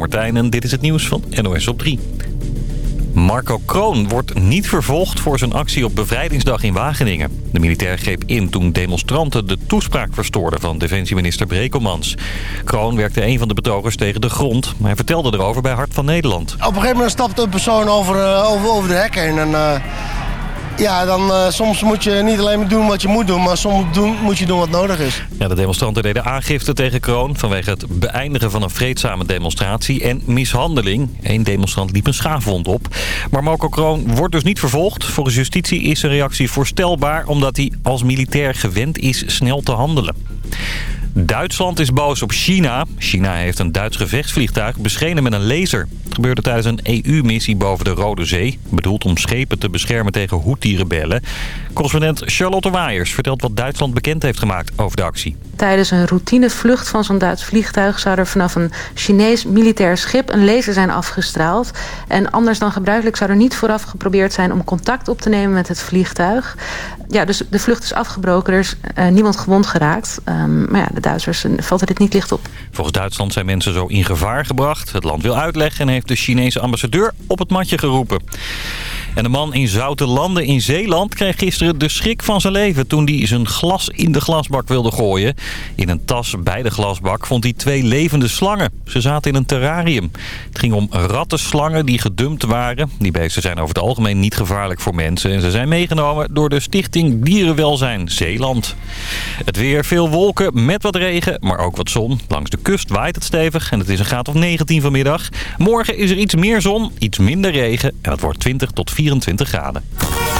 Martijn en dit is het nieuws van NOS op 3. Marco Kroon wordt niet vervolgd voor zijn actie op bevrijdingsdag in Wageningen. De militair greep in toen demonstranten de toespraak verstoorden van defensieminister Brekelmans. Kroon werkte een van de betogers tegen de grond, maar hij vertelde erover bij Hart van Nederland. Op een gegeven moment stapt een persoon over, uh, over, over de hek heen en... Uh... Ja, dan uh, soms moet je niet alleen doen wat je moet doen, maar soms moet je doen wat nodig is. Ja, de demonstranten deden aangifte tegen Kroon vanwege het beëindigen van een vreedzame demonstratie en mishandeling. Eén demonstrant liep een schaafwond op. Maar Marco Kroon wordt dus niet vervolgd. Volgens justitie is zijn reactie voorstelbaar omdat hij als militair gewend is snel te handelen. Duitsland is boos op China. China heeft een Duits gevechtsvliegtuig beschenen met een laser. Het gebeurde tijdens een EU-missie boven de Rode Zee. Bedoeld om schepen te beschermen tegen Houthi-rebellen. Correspondent Charlotte Waaiers vertelt wat Duitsland bekend heeft gemaakt over de actie. Tijdens een routinevlucht van zo'n Duits vliegtuig... zou er vanaf een Chinees militair schip een laser zijn afgestraald. En anders dan gebruikelijk zou er niet vooraf geprobeerd zijn... om contact op te nemen met het vliegtuig. Ja, dus de vlucht is afgebroken. Er is uh, niemand gewond geraakt. Um, maar ja, Duitsers valt er dit niet licht op. Volgens Duitsland zijn mensen zo in gevaar gebracht. Het land wil uitleggen en heeft de Chinese ambassadeur op het matje geroepen. En de man in Zoutelanden in Zeeland kreeg gisteren de schrik van zijn leven... toen hij zijn glas in de glasbak wilde gooien. In een tas bij de glasbak vond hij twee levende slangen. Ze zaten in een terrarium. Het ging om rattenslangen die gedumpt waren. Die beesten zijn over het algemeen niet gevaarlijk voor mensen. En ze zijn meegenomen door de stichting Dierenwelzijn Zeeland. Het weer, veel wolken met wat regen, maar ook wat zon. Langs de kust waait het stevig en het is een graad of 19 vanmiddag. Morgen is er iets meer zon, iets minder regen en het wordt 20 tot 24 graden.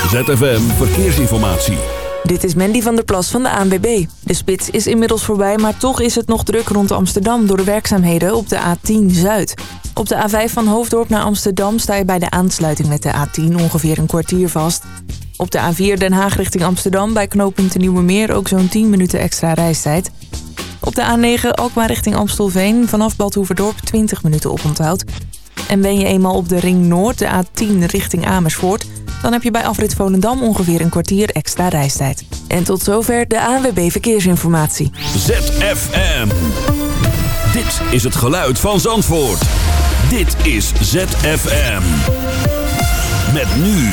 ZFM Verkeersinformatie. Dit is Mandy van der Plas van de ANWB. De spits is inmiddels voorbij, maar toch is het nog druk rond Amsterdam... door de werkzaamheden op de A10 Zuid. Op de A5 van Hoofddorp naar Amsterdam sta je bij de aansluiting met de A10 ongeveer een kwartier vast. Op de A4 Den Haag richting Amsterdam bij knooppunt Nieuwe Meer ook zo'n 10 minuten extra reistijd. Op de A9 Alkmaar richting Amstelveen vanaf Badhoevedorp 20 minuten oponthoud. En ben je eenmaal op de Ring Noord, de A10 richting Amersfoort... dan heb je bij afrit Volendam ongeveer een kwartier extra reistijd. En tot zover de ANWB Verkeersinformatie. ZFM. Dit is het geluid van Zandvoort. Dit is ZFM. Met nu...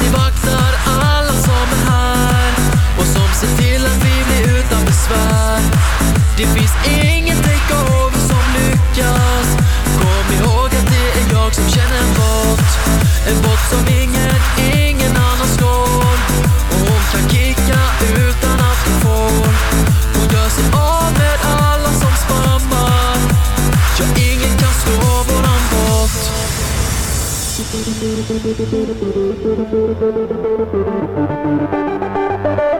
alltid vaktar alla som är här Och som ser till att vi blir utan besvär. Det finns ingen Thank you.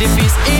activist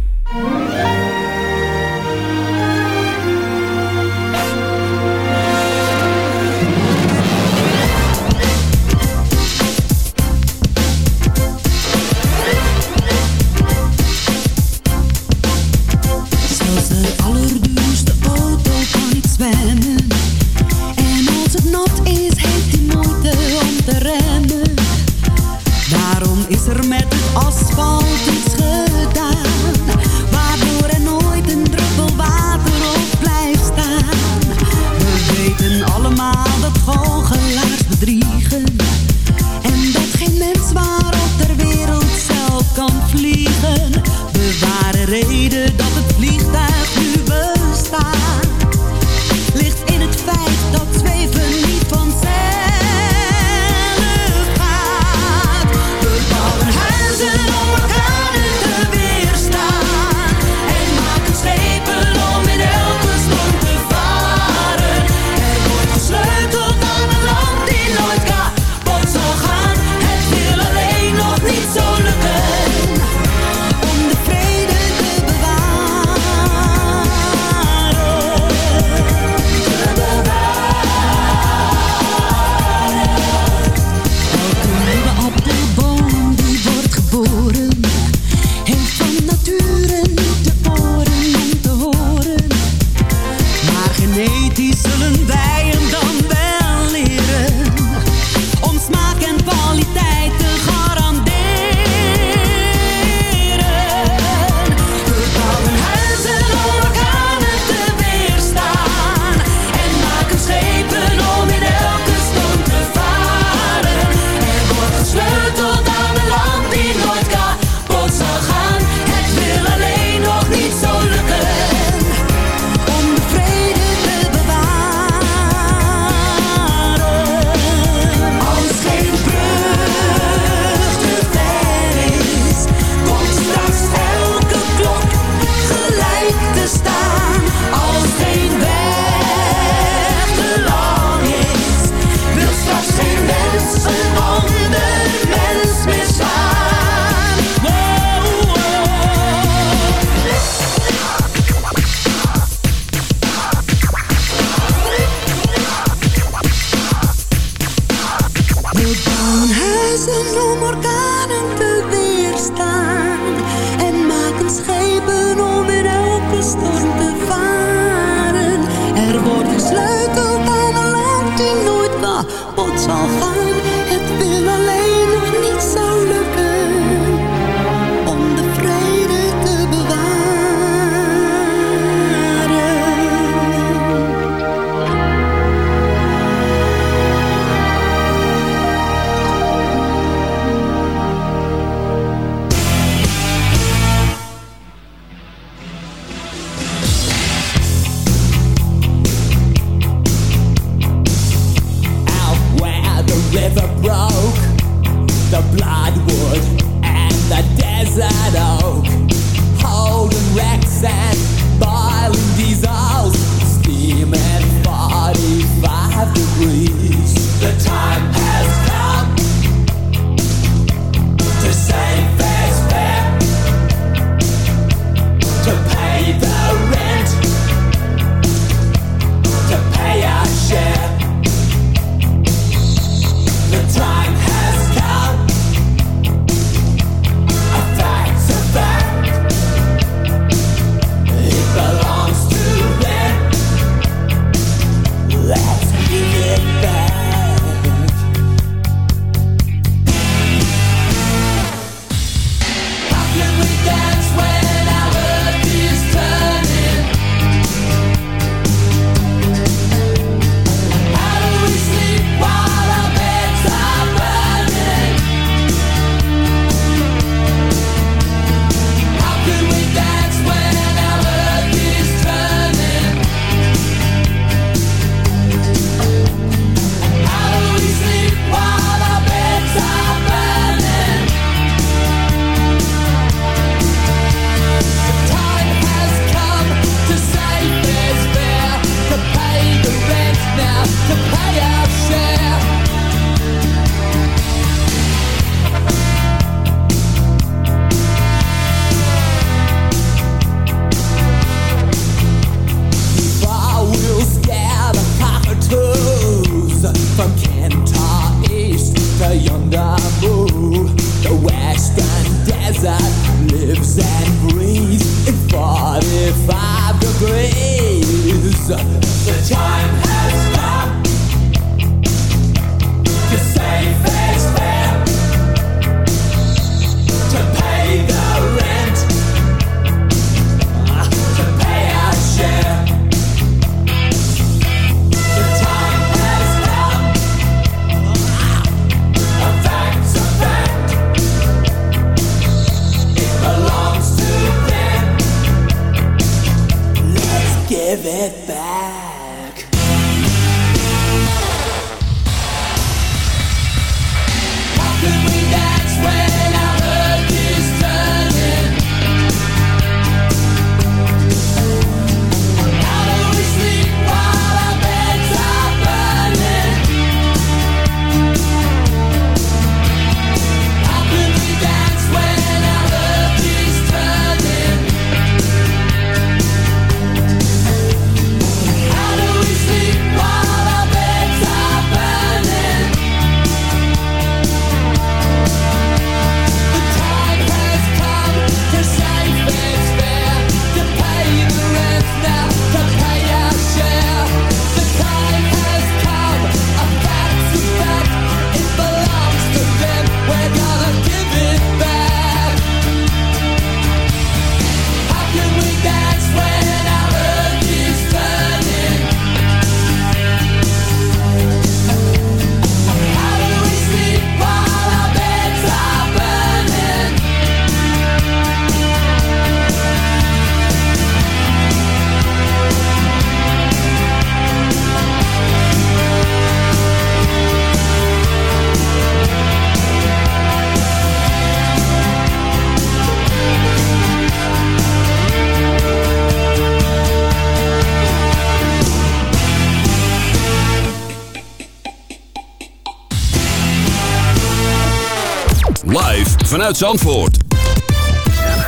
Vanuit Zandvoort.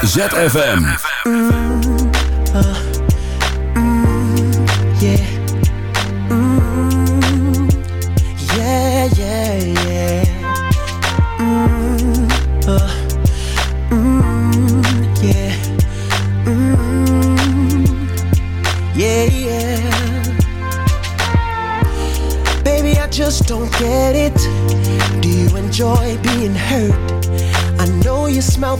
ZFM.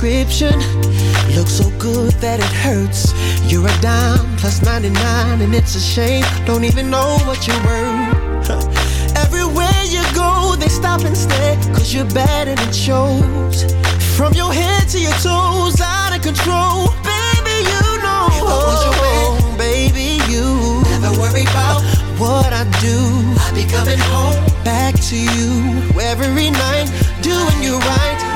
beauty's description looks so good that it hurts. You're a dime plus 99, and it's a shame. Don't even know what you're worth. Everywhere you go, they stop and stare, cause you're bad and it shows. From your head to your toes, out of control. Baby, you know. Was your man, oh, baby, you never worry about what I do. I'll be coming home back to you every night, doing you right.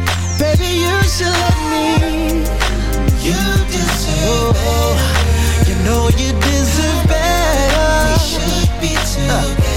Baby, you should let me. You deserve better. You know you deserve better. We should be together, baby.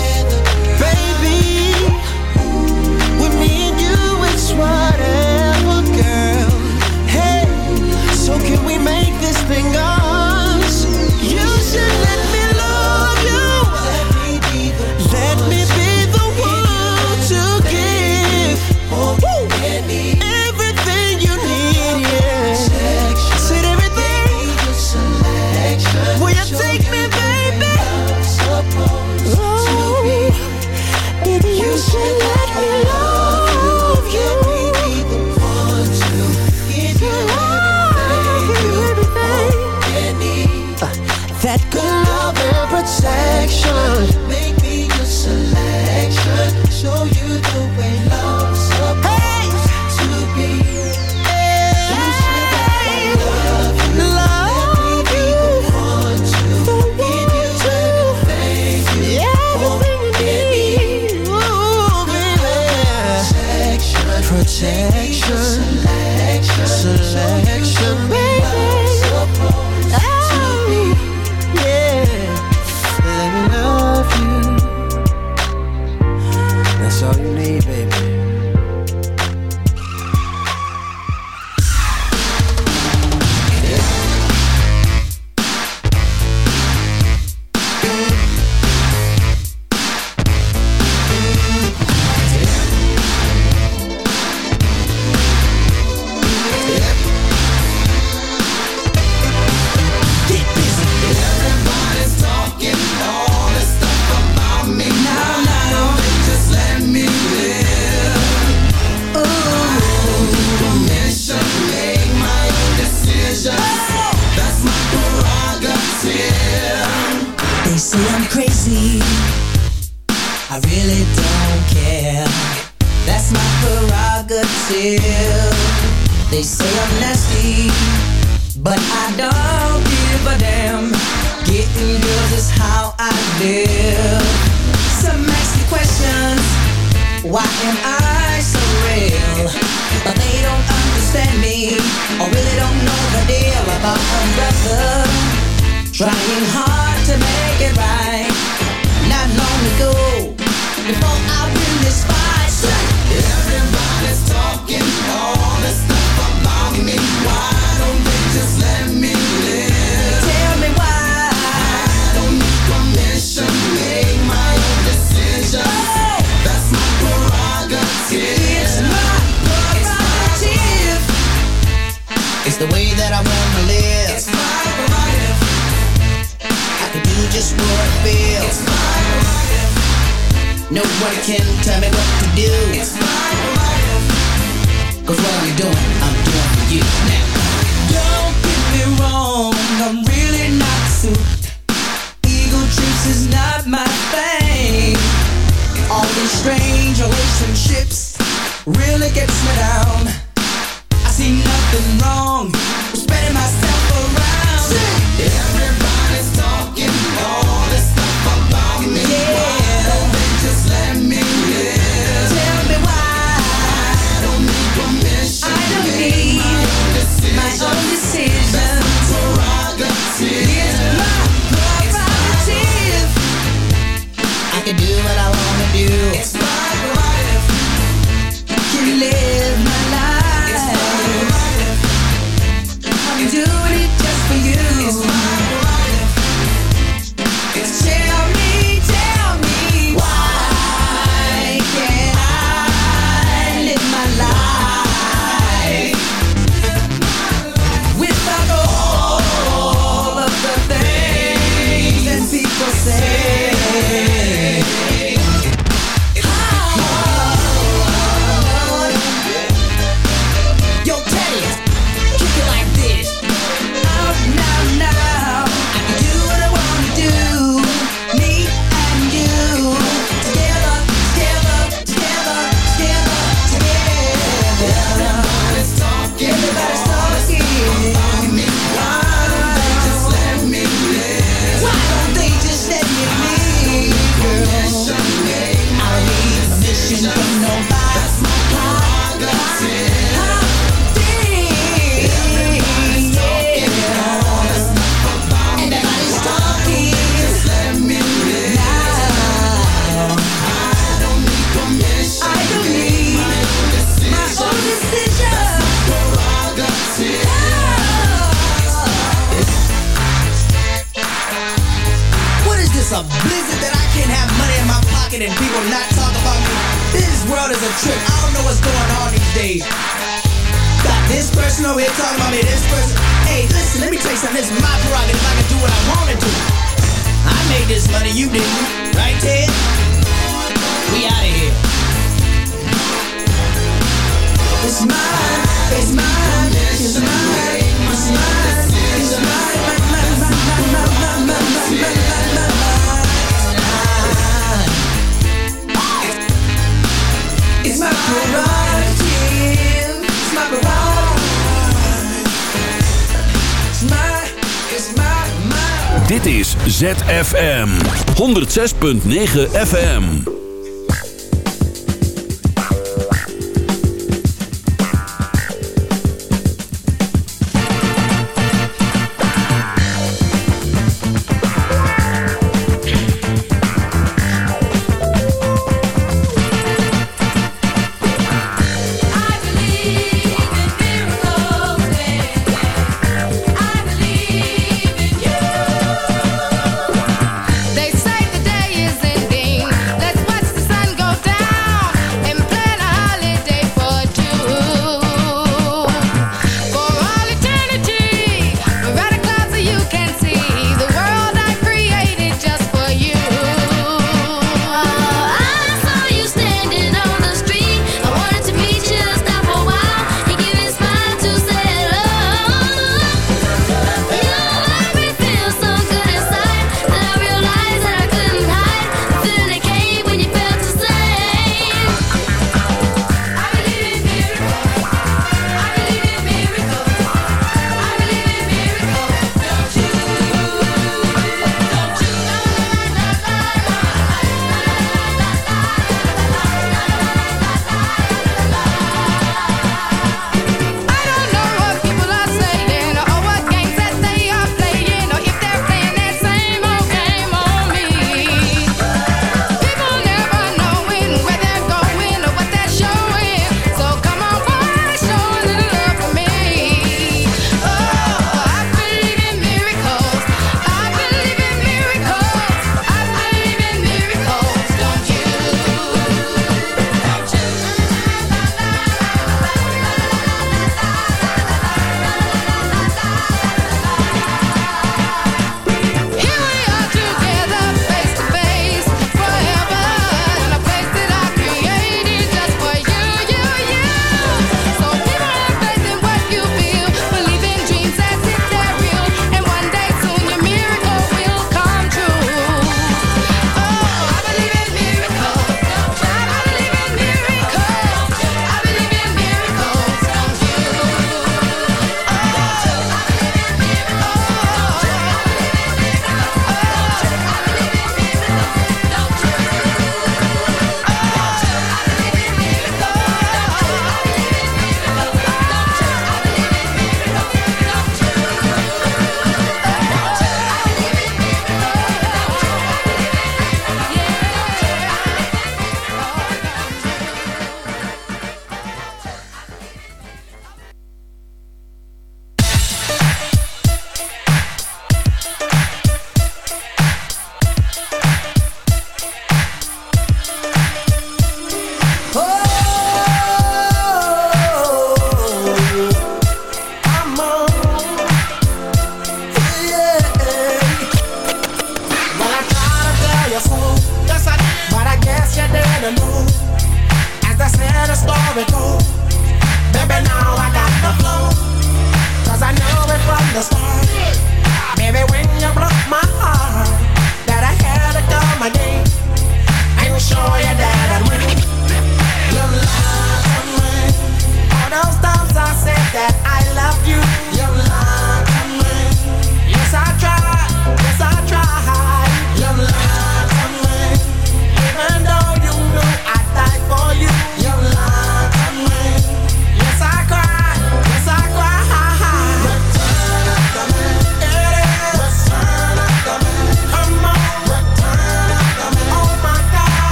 106.9 FM.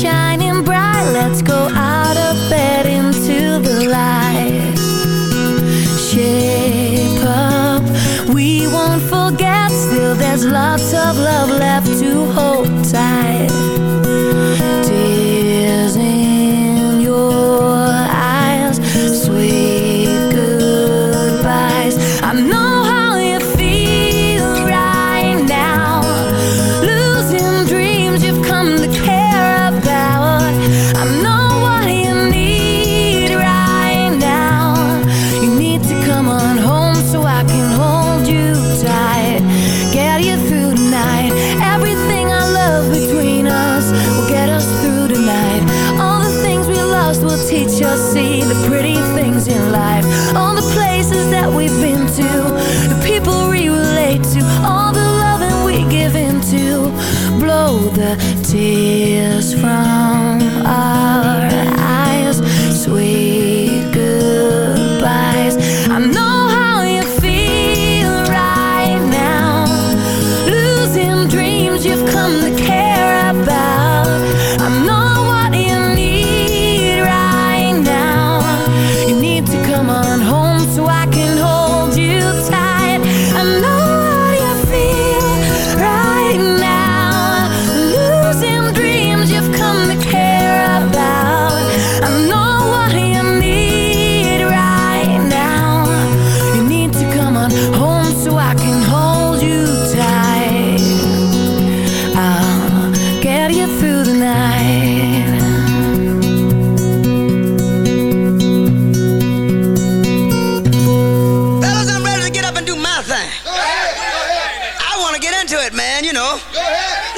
shining bright. Let's go out of bed into the light. Shape up, we won't forget. Still there's lots of love left to hold tight.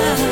меня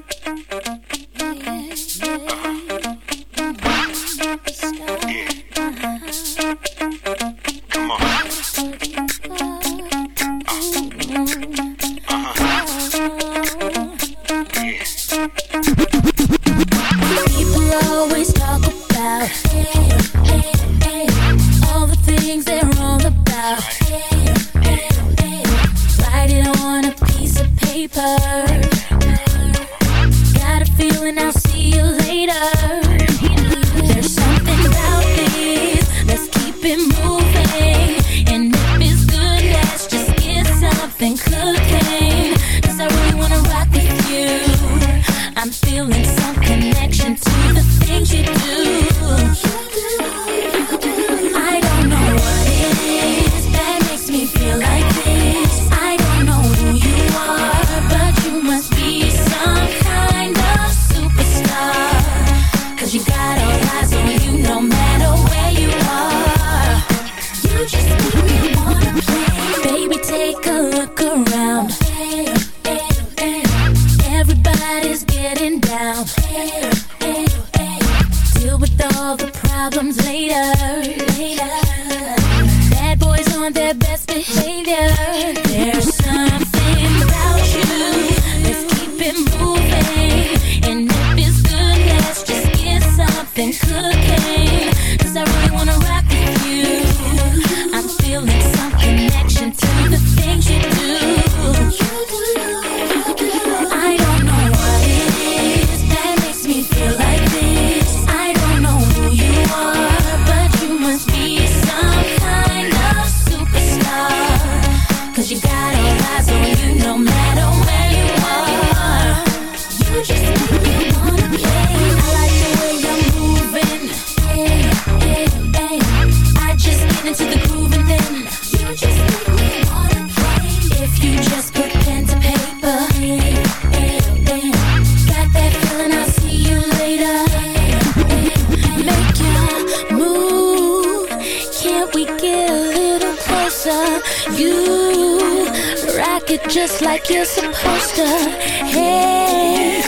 it just like you're supposed to. Hey,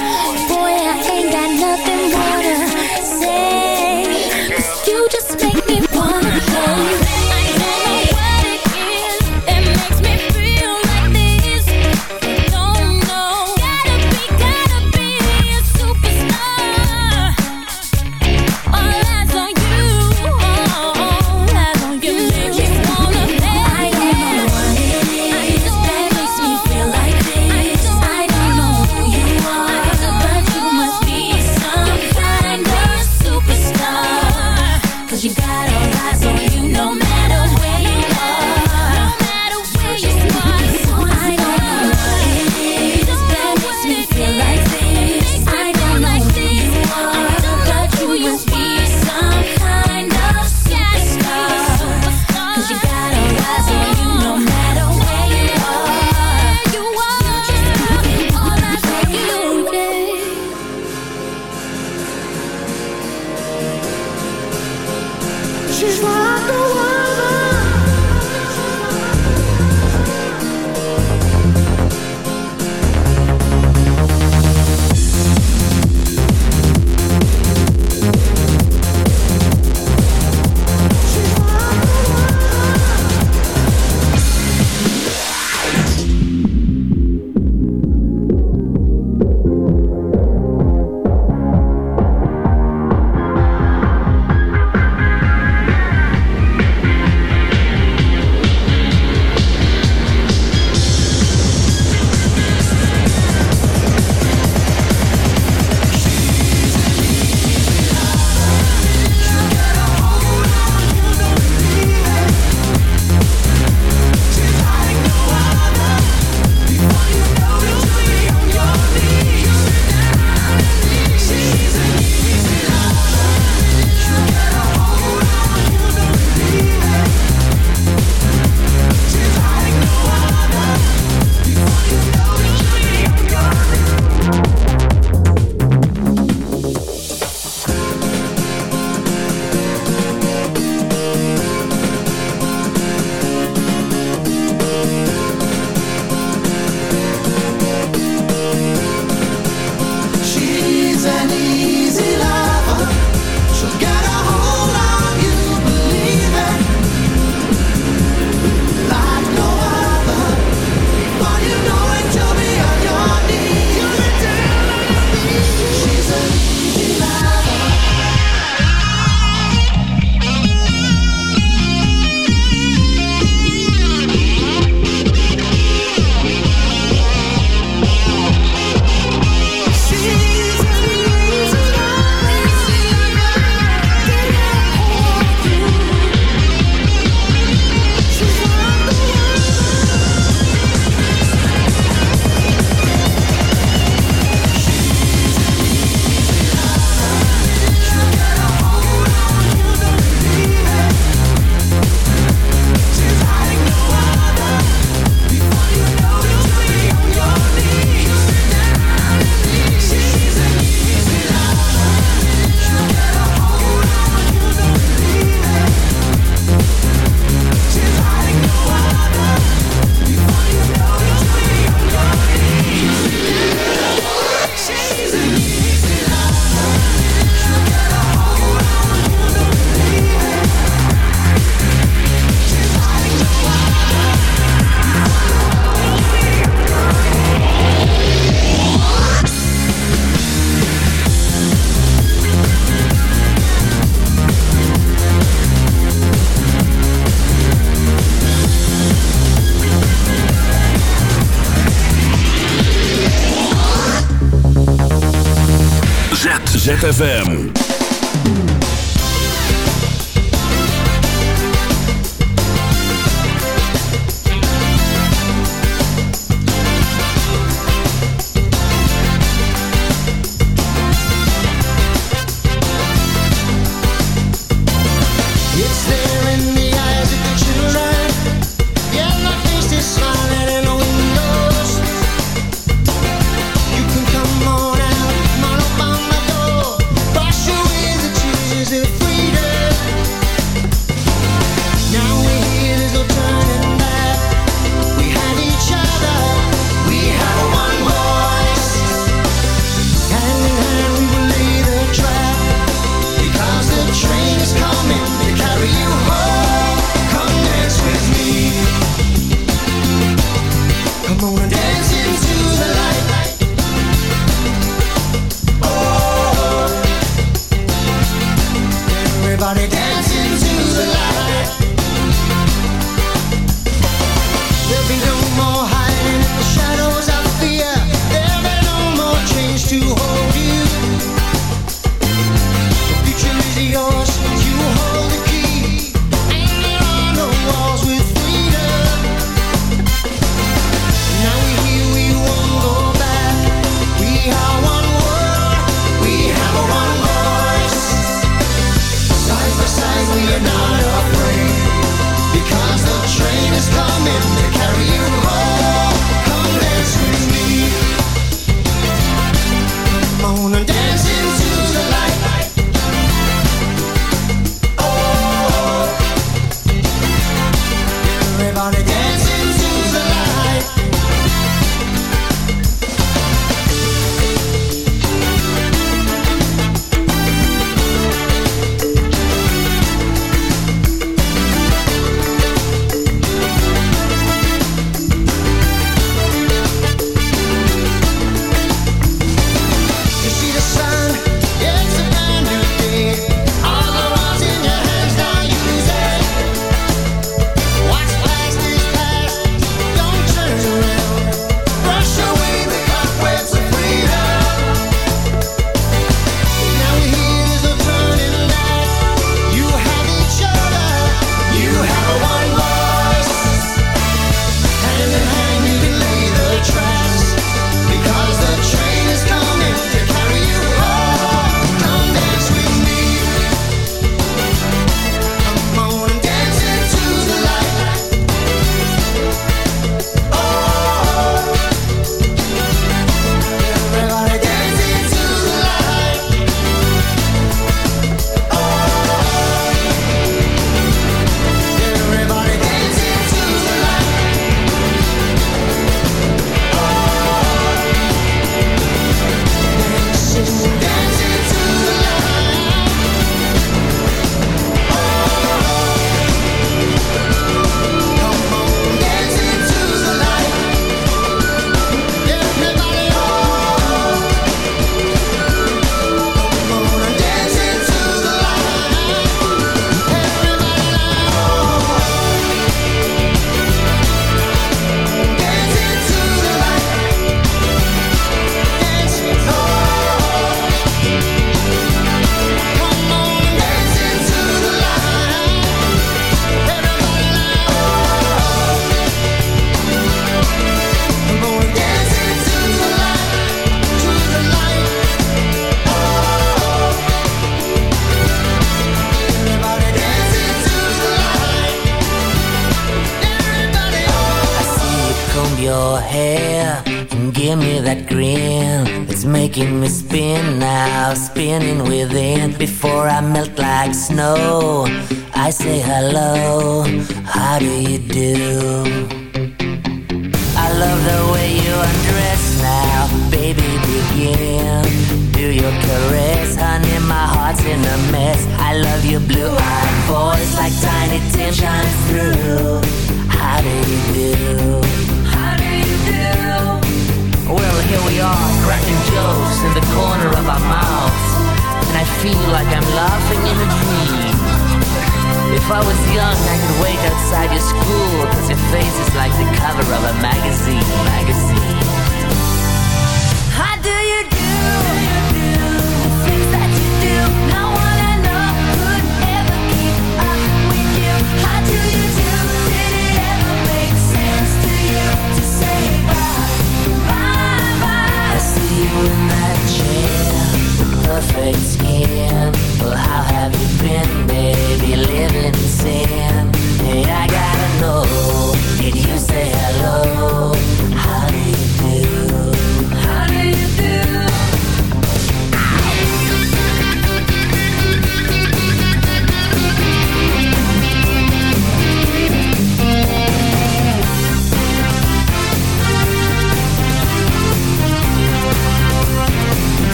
boy, I ain't got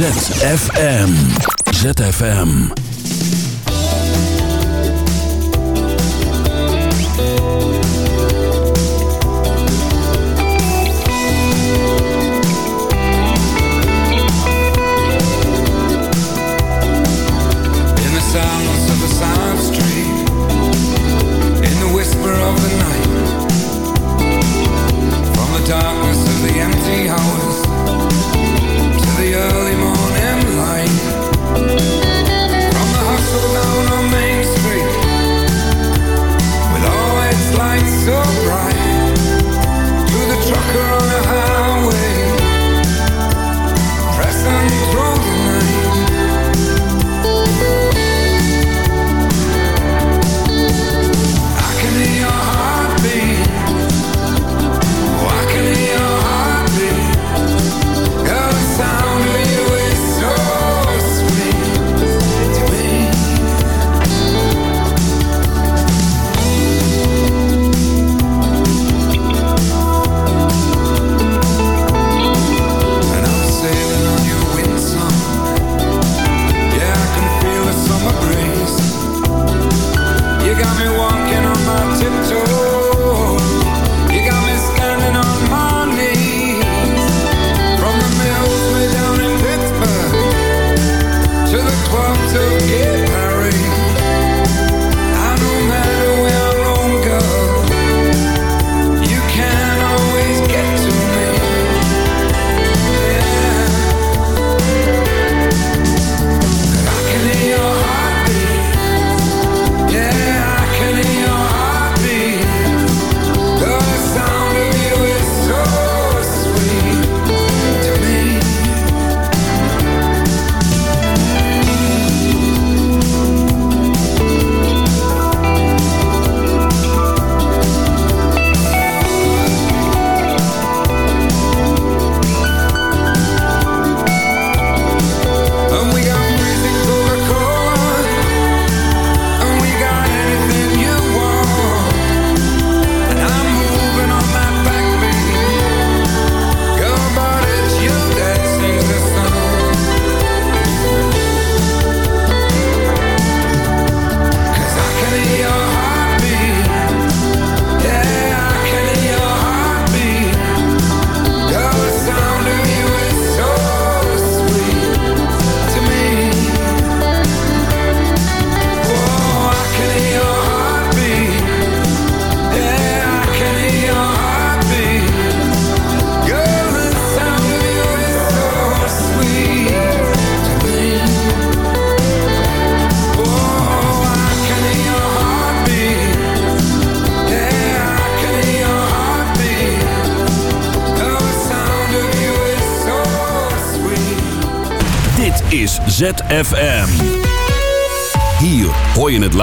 ZFM. ZFM.